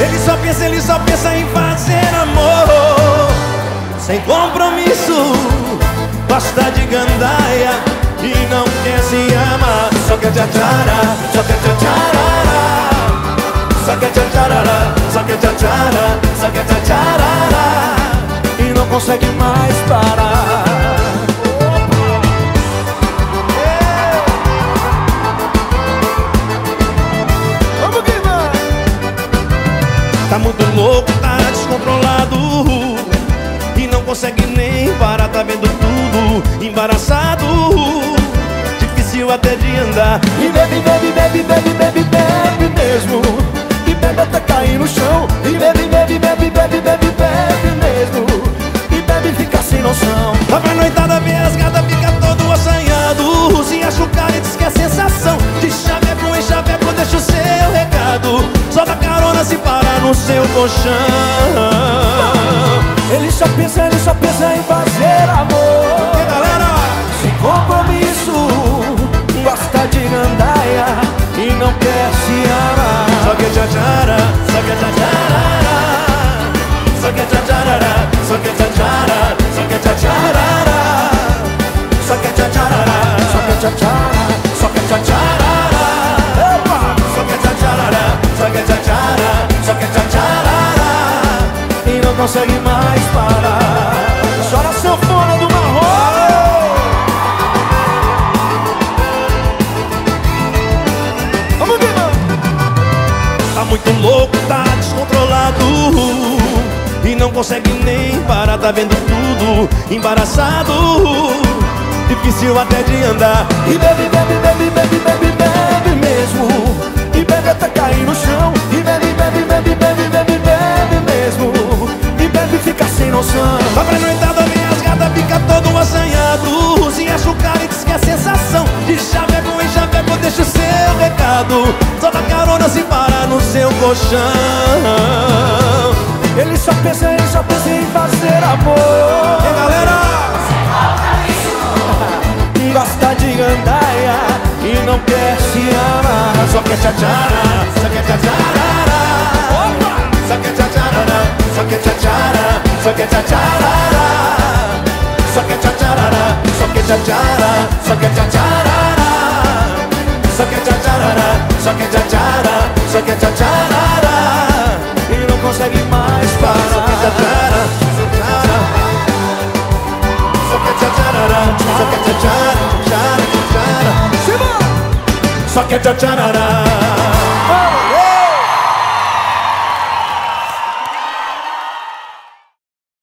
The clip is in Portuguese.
Ele só pensa, ele só pensa em fazer amor. Sem compromisso Gosta de gandaia E não quer se amar. Só quer tchatchara, só quer tchatcharara Só quer tchatcharara, só quer tchatchara Só quer tchatcharara E não consegue mais parar Tá muito louco, tá descontrolado. E não consegue nem parar, tá vendo tudo Embaraçado. Difícil até de andar. E bebe, bebe, bebe, bebe, bebe, bebe mesmo seu colchão. Ele só pensa, ele só pensa em fazer amor. E galera, Sem compromisso Gosta de gandaia E não quer se amar só que tchatchara, só que tchatcharara Só que tchatcharara, só que tchatchara Só que tchatcharara Só que tchatcharara Só quer tchatchara consegue mais parar. Chora sanfona do marrom. Vamos ver, Tá muito louco, tá descontrolado. E não consegue nem parar, tá vendo tudo Embaraçado. Difícil até de andar. E bebe, bebe, bebe, bebe, bebe, bebe mesmo. E bebe até cair no chão carona se parar no seu colchão. Ele só pensa, ele só pensa em fazer amor. E galera, Gosta de gandaia E não quer se amar só quer tchatchara, só quer tchatcharara Só quer tchatcharara, só quer tchatchara Só quer tchatcharara. Só quer tchatcharara, só quer tchatchara Só quer tchatcharara, só quer tchatchara Só quer tchatcharara. E não consegue mais Só quer parar tchatchara, só quer tchatcharara Só quer tchatchara, tchatchara, tchatchara! Só quer tchatcharara